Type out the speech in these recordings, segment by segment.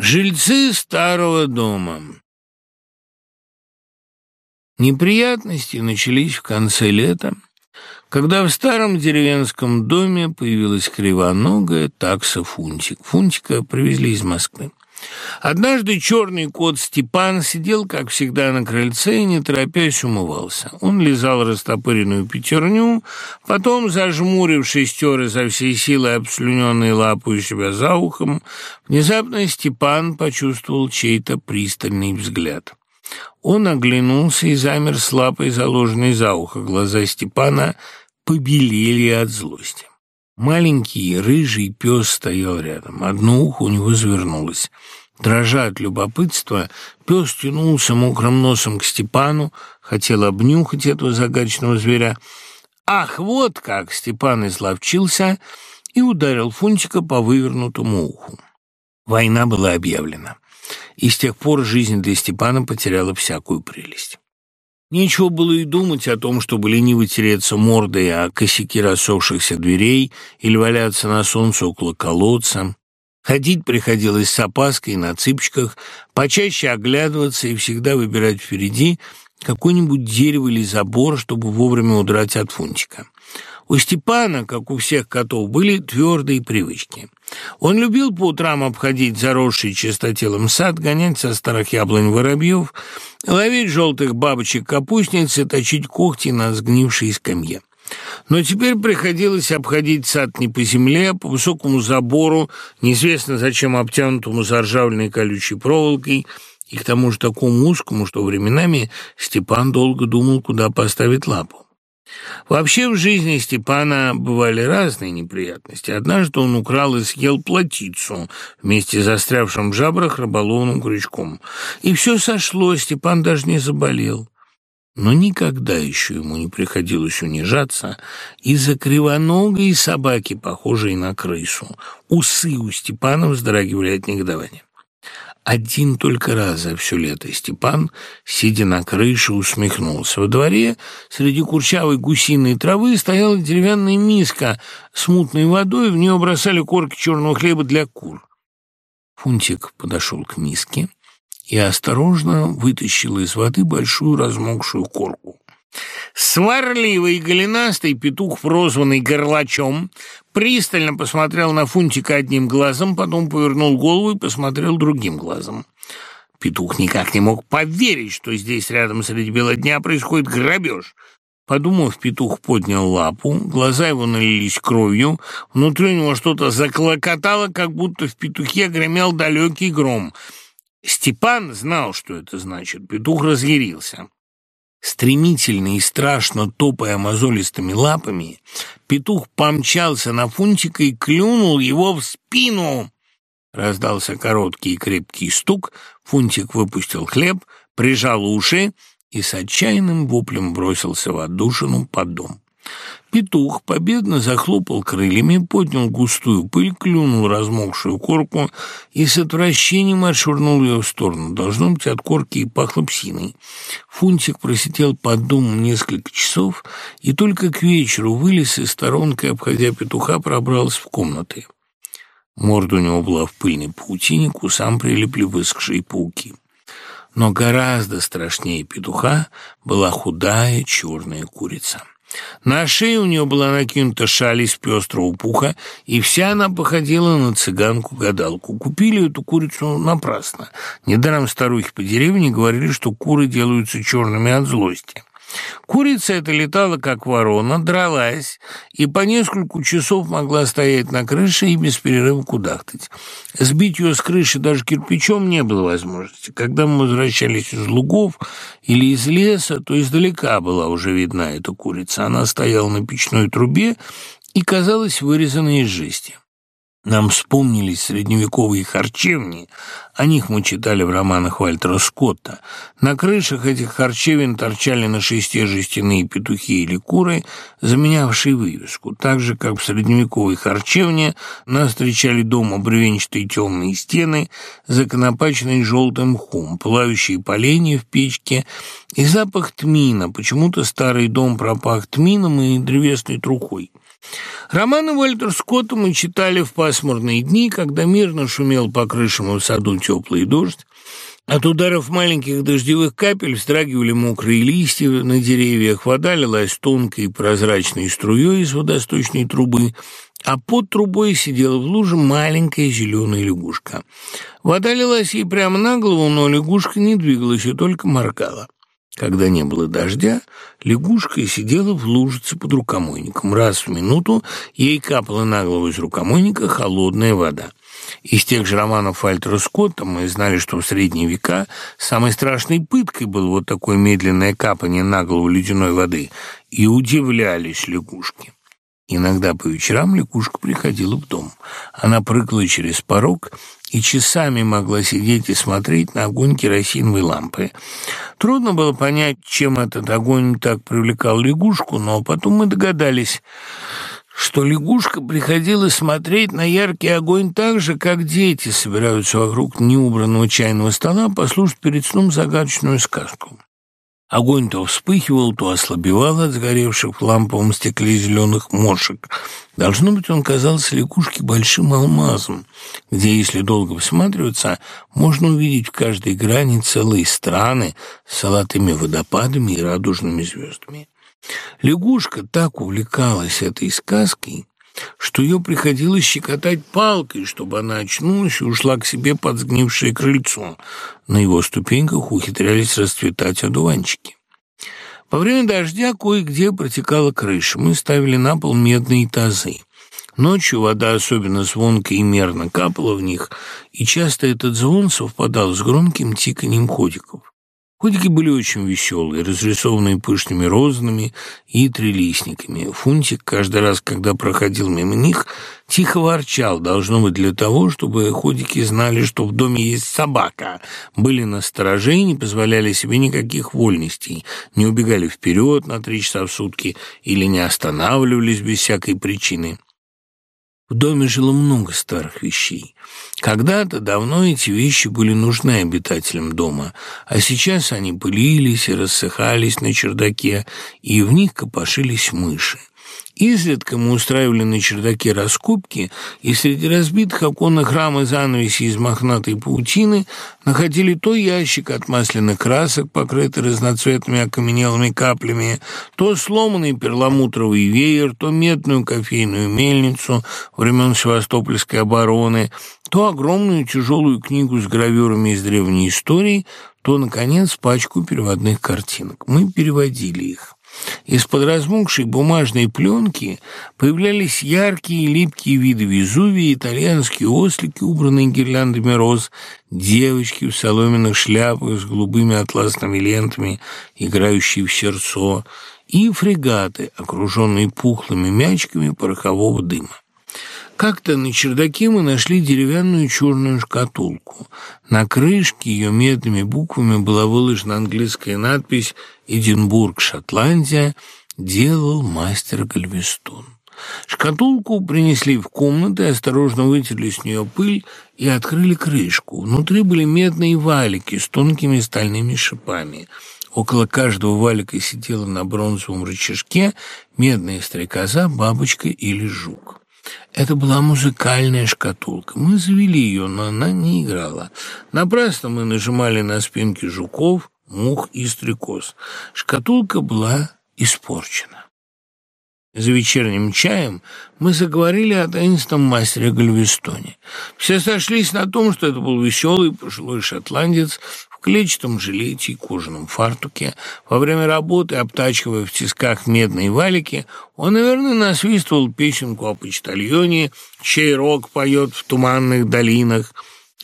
Жильцы старого дома Неприятности начались в конце лета, когда в старом деревенском доме появилась кривоногая такса Фунтик. Фунтика привезли из Москвы. Однажды черный кот Степан сидел, как всегда, на крыльце и, не торопясь, умывался. Он лизал растопыренную пятерню, потом, зажмурившись, тер изо всей силы обслюненные лапы у себя за ухом, внезапно Степан почувствовал чей-то пристальный взгляд. Он оглянулся и замер с лапой, заложенной за ухо. Глаза Степана побелели от злости. Маленький рыжий пес стоял рядом. Одно ухо у него завернулось. Дрожа от любопытства, пес тянулся мокрым носом к Степану, хотел обнюхать этого загадочного зверя. Ах, вот как! Степан изловчился и ударил Фунтика по вывернутому уху. Война была объявлена, и с тех пор жизнь для Степана потеряла всякую прелесть. Нечего было и думать о том, чтобы лениво тереться мордой о косяки рассохшихся дверей или валяться на солнце около колодца. Ходить приходилось с опаской на цыпочках, почаще оглядываться и всегда выбирать впереди какое-нибудь дерево или забор, чтобы вовремя удрать от фунтика. У Степана, как у всех котов, были твердые привычки. Он любил по утрам обходить заросший чистотелом сад, гонять со старых яблонь воробьев, ловить желтых бабочек-капустниц и точить когти на сгнившей скамье. Но теперь приходилось обходить сад не по земле, а по высокому забору, неизвестно зачем обтянутому заржавленной колючей проволокой, и к тому же такому узкому, что временами Степан долго думал, куда поставить лапу. Вообще в жизни Степана бывали разные неприятности. Однажды он украл и съел плотицу вместе с застрявшим в жабрах рыболовным крючком. И все сошло, Степан даже не заболел. Но никогда еще ему не приходилось унижаться из-за кривоногой собаки, похожей на крысу. Усы у Степана вздрагивали от негодования. Один только раз за все лето Степан, сидя на крыше, усмехнулся. Во дворе среди курчавой гусиной травы стояла деревянная миска с мутной водой, в нее бросали корки черного хлеба для кур. Фунтик подошел к миске и осторожно вытащил из воды большую размокшую корку. Сварливый и голенастый петух, прозванный горлачом, пристально посмотрел на Фунтика одним глазом, потом повернул голову и посмотрел другим глазом. Петух никак не мог поверить, что здесь рядом среди бела дня происходит грабеж. Подумав, петух поднял лапу, глаза его налились кровью, внутри у него что-то заклокотало, как будто в петухе гремел далекий гром. Степан знал, что это значит. Петух разъярился. Стремительно и страшно топая мозолистыми лапами, петух помчался на Фунтика и клюнул его в спину. Раздался короткий и крепкий стук, Фунтик выпустил хлеб, прижал уши и с отчаянным воплем бросился в отдушину под дом. Петух победно захлопал крыльями, поднял густую пыль, клюнул размокшую корку и с отвращением отшвырнул ее в сторону. Должно быть, от корки и пахло псиной. Фунтик просидел под домом несколько часов и только к вечеру вылез и сторонкой, обходя петуха, пробрался в комнаты. Морда у него была в пыльной паутине, к усам прилипли высохшие пауки. Но гораздо страшнее петуха была худая черная курица. На шее у нее была накинута шаль из пестрого пуха, и вся она походила на цыганку-гадалку. Купили эту курицу напрасно. Недаром старухи по деревне говорили, что куры делаются черными от злости. Курица эта летала, как ворона, дралась и по несколько часов могла стоять на крыше и без перерыва кудахтать. Сбить ее с крыши даже кирпичом не было возможности. Когда мы возвращались из лугов или из леса, то издалека была уже видна эта курица. Она стояла на печной трубе и казалась вырезанной из жести. Нам вспомнились средневековые харчевни, о них мы читали в романах Вальтера Скотта. На крышах этих харчевин торчали на шесте жестяные петухи или куры, заменявшие вывеску. Так же, как в средневековой харчевне, нас встречали дома бревенчатые темные стены, законопаченные желтым мхом, пылающие поленья в печке и запах тмина. Почему-то старый дом пропах тмином и древесной трухой. Романы Уальтер Скотта мы читали в пасмурные дни, когда мирно шумел по крышам и в саду теплый дождь. От ударов маленьких дождевых капель вздрагивали мокрые листья на деревьях, вода лилась тонкой прозрачной струей из водосточной трубы, а под трубой сидела в луже маленькая зеленая лягушка. Вода лилась ей прямо на голову, но лягушка не двигалась и только моргала. Когда не было дождя, лягушка сидела в лужице под рукомойником. Раз в минуту ей капала на голову из рукомойника холодная вода. Из тех же романов Альтера Скотта мы знали, что в средние века самой страшной пыткой было вот такое медленное капание на голову ледяной воды, и удивлялись лягушки. Иногда по вечерам лягушка приходила в дом. Она прыгала через порог и часами могла сидеть и смотреть на огонь керосиновой лампы. Трудно было понять, чем этот огонь так привлекал лягушку, но потом мы догадались, что лягушка приходила смотреть на яркий огонь так же, как дети собираются вокруг неубранного чайного стола послушать перед сном загадочную сказку. Огонь то вспыхивал, то ослабевал от сгоревших в ламповом стекле зеленых мошек. Должно быть, он казался лягушке большим алмазом, где, если долго всматриваться, можно увидеть в каждой грани целые страны с золотыми водопадами и радужными звездами. Лягушка так увлекалась этой сказкой, что ее приходилось щекотать палкой, чтобы она очнулась и ушла к себе под сгнившее крыльцо. На его ступеньках ухитрялись расцветать одуванчики. Во время дождя кое-где протекала крыша. Мы ставили на пол медные тазы. Ночью вода особенно звонко и мерно капала в них, и часто этот звон совпадал с громким тиканьем ходиков. Котики были очень веселые, разрисованные пышными розами и трелистниками. Фунтик каждый раз, когда проходил мимо них, тихо ворчал, должно быть для того, чтобы ходики знали, что в доме есть собака, были на стороже и не позволяли себе никаких вольностей, не убегали вперед на три часа в сутки или не останавливались без всякой причины. В доме жило много старых вещей. Когда-то давно эти вещи были нужны обитателям дома, а сейчас они пылились и рассыхались на чердаке, и в них копошились мыши. Изредка мы устраивали на чердаке раскопки, и среди разбитых оконных рам и занавесей из мохнатой паутины находили то ящик от масляных красок, покрытый разноцветными окаменелыми каплями, то сломанный перламутровый веер, то медную кофейную мельницу времен Севастопольской обороны, то огромную тяжелую книгу с гравюрами из древней истории, то, наконец, пачку переводных картинок. Мы переводили их. Из-под размокшей бумажной пленки появлялись яркие липкие виды Везувия, итальянские ослики, убранные гирляндами роз, девочки в соломенных шляпах с голубыми атласными лентами, играющие в сердцо, и фрегаты, окруженные пухлыми мячиками порохового дыма. Как-то на чердаке мы нашли деревянную черную шкатулку. На крышке ее медными буквами была выложена английская надпись «Эдинбург, Шотландия. Делал мастер Гальвестон». Шкатулку принесли в комнату, осторожно вытерли с нее пыль и открыли крышку. Внутри были медные валики с тонкими стальными шипами. Около каждого валика сидела на бронзовом рычажке медная стрекоза, бабочка или жук. Это была музыкальная шкатулка. Мы завели ее, но она не играла. Напрасно мы нажимали на спинки жуков, мух и стрекоз. Шкатулка была испорчена. За вечерним чаем мы заговорили о таинственном мастере Гальвестоне. Все сошлись на том, что это был веселый пожилой шотландец в клетчатом жилете и кожаном фартуке. Во время работы, обтачивая в тисках медные валики, он, наверное, насвистывал песенку о почтальоне, чей рок поет в туманных долинах,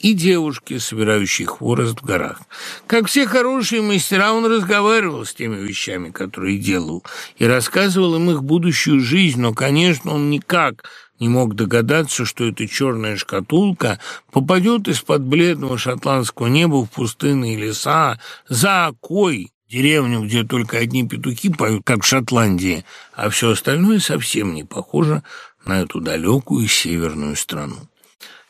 и девушки, собирающие хворост в горах. Как все хорошие мастера, он разговаривал с теми вещами, которые делал, и рассказывал им их будущую жизнь, но, конечно, он никак не мог догадаться, что эта черная шкатулка попадет из-под бледного шотландского неба в пустынные леса за окой, деревню, где только одни петухи поют, как в Шотландии, а все остальное совсем не похоже на эту далекую северную страну.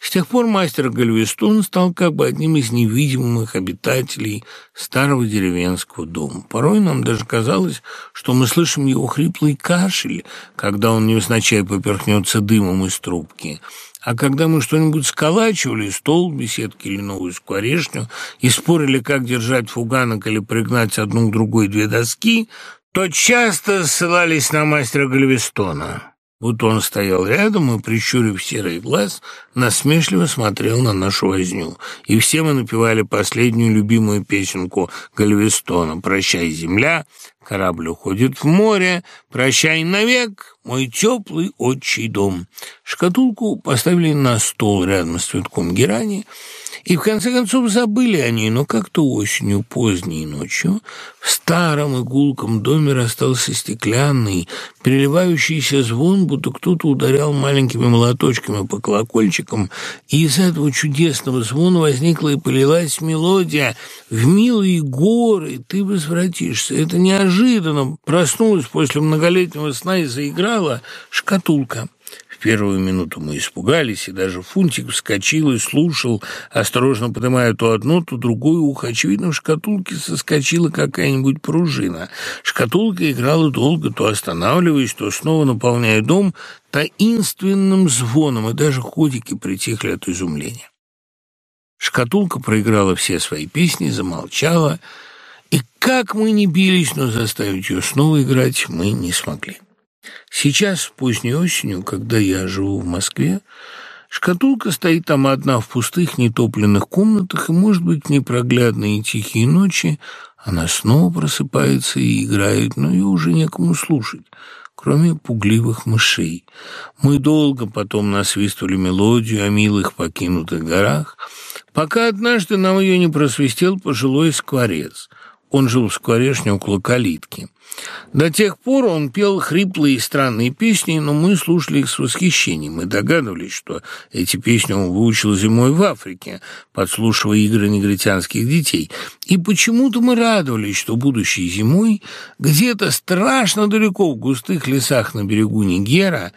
С тех пор мастер Гальвестон стал как бы одним из невидимых обитателей старого деревенского дома. Порой нам даже казалось, что мы слышим его хриплый кашель, когда он невзначай поперхнется дымом из трубки. А когда мы что-нибудь сколачивали, стол, беседки или новую скворечню, и спорили, как держать фуганок или пригнать одну к другой две доски, то часто ссылались на мастера Гальвестона. Вот он стоял рядом и, прищурив серый глаз, насмешливо смотрел на нашу возню. И все мы напевали последнюю любимую песенку Гальвестона «Прощай, земля, корабль уходит в море, прощай навек, мой теплый отчий дом». Шкатулку поставили на стол рядом с цветком герани, и в конце концов забыли о ней, но как-то осенью, поздней ночью, в старом игулком доме расстался стеклянный, переливающийся звон, будто кто-то ударял маленькими молоточками по колокольчикам, и из этого чудесного звона возникла и полилась мелодия «В милые горы ты возвратишься». Это неожиданно проснулась после многолетнего сна и заиграла шкатулка первую минуту мы испугались, и даже Фунтик вскочил и слушал, осторожно поднимая то одно, то другое ухо. Очевидно, в шкатулке соскочила какая-нибудь пружина. Шкатулка играла долго, то останавливаясь, то снова наполняя дом таинственным звоном, и даже ходики притихли от изумления. Шкатулка проиграла все свои песни, замолчала, и как мы не бились, но заставить ее снова играть мы не смогли. Сейчас, поздней осенью, когда я живу в Москве, шкатулка стоит там одна в пустых нетопленных комнатах, и, может быть, в непроглядные тихие ночи она снова просыпается и играет, но ее уже некому слушать кроме пугливых мышей. Мы долго потом насвистывали мелодию о милых покинутых горах, пока однажды нам ее не просвистел пожилой скворец. Он жил в скворечне около калитки. До тех пор он пел хриплые и странные песни, но мы слушали их с восхищением Мы догадывались, что эти песни он выучил зимой в Африке, подслушивая игры негритянских детей. И почему-то мы радовались, что будущей зимой где-то страшно далеко в густых лесах на берегу Нигера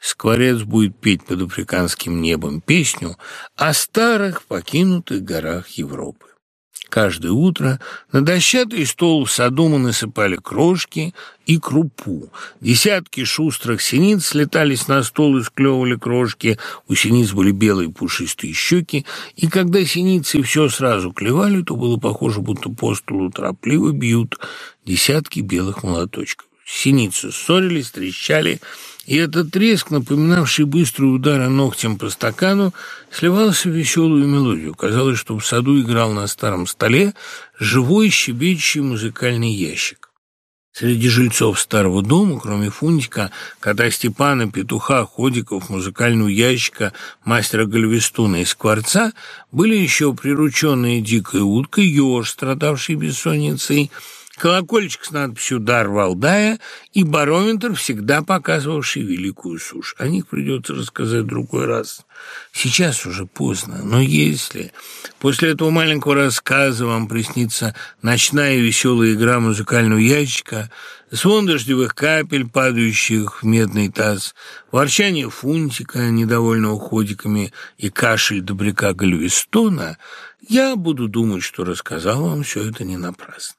Скворец будет петь под африканским небом песню о старых покинутых горах Европы. Каждое утро на дощатый стол в саду мы насыпали крошки и крупу. Десятки шустрых синиц слетались на стол и склевывали крошки. У синиц были белые пушистые щеки, и когда синицы все сразу клевали, то было похоже, будто по столу торопливо бьют десятки белых молоточков. Синицы ссорились, трещали, и этот треск, напоминавший быстрый удар ногтем по стакану, сливался в веселую мелодию. Казалось, что в саду играл на старом столе живой щебечущий музыкальный ящик. Среди жильцов старого дома, кроме Фунтика, кота Степана, петуха, ходиков, музыкального ящика, мастера Гальвестуна и Скворца, были еще прирученные дикая утка, еж, страдавший бессонницей, колокольчик с надписью «Дар Валдая» и барометр, всегда показывавший великую сушь. О них придется рассказать другой раз. Сейчас уже поздно, но если после этого маленького рассказа вам приснится ночная веселая игра музыкального ящика, звон дождевых капель, падающих в медный таз, ворчание фунтика, недовольного ходиками, и кашель добряка Гальвестона, я буду думать, что рассказал вам все это не напрасно.